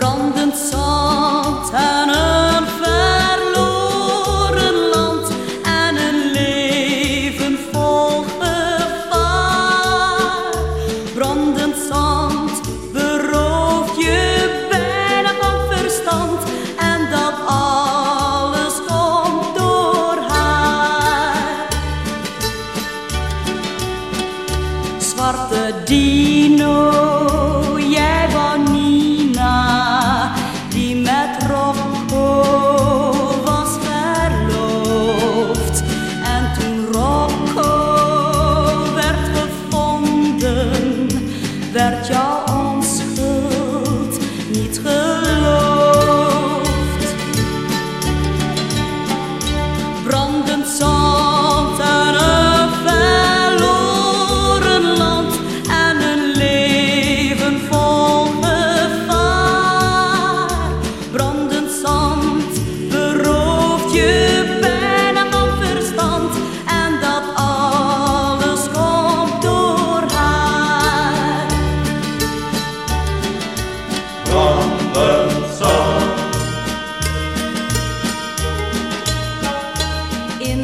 brandend zand en een verloren land en een leven vol gevaar. Brandend zand berooft je bijna van verstand en dat alles komt door haar. Zwarte dino. Rocco was verloofd. En toen Rocco werd gevonden, werd jou.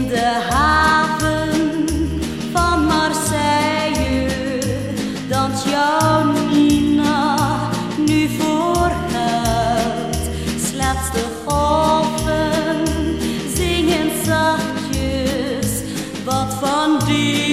de haven van Marseille dat jouw Nina nu voor. Slechts de golven zingen zachtjes wat van die.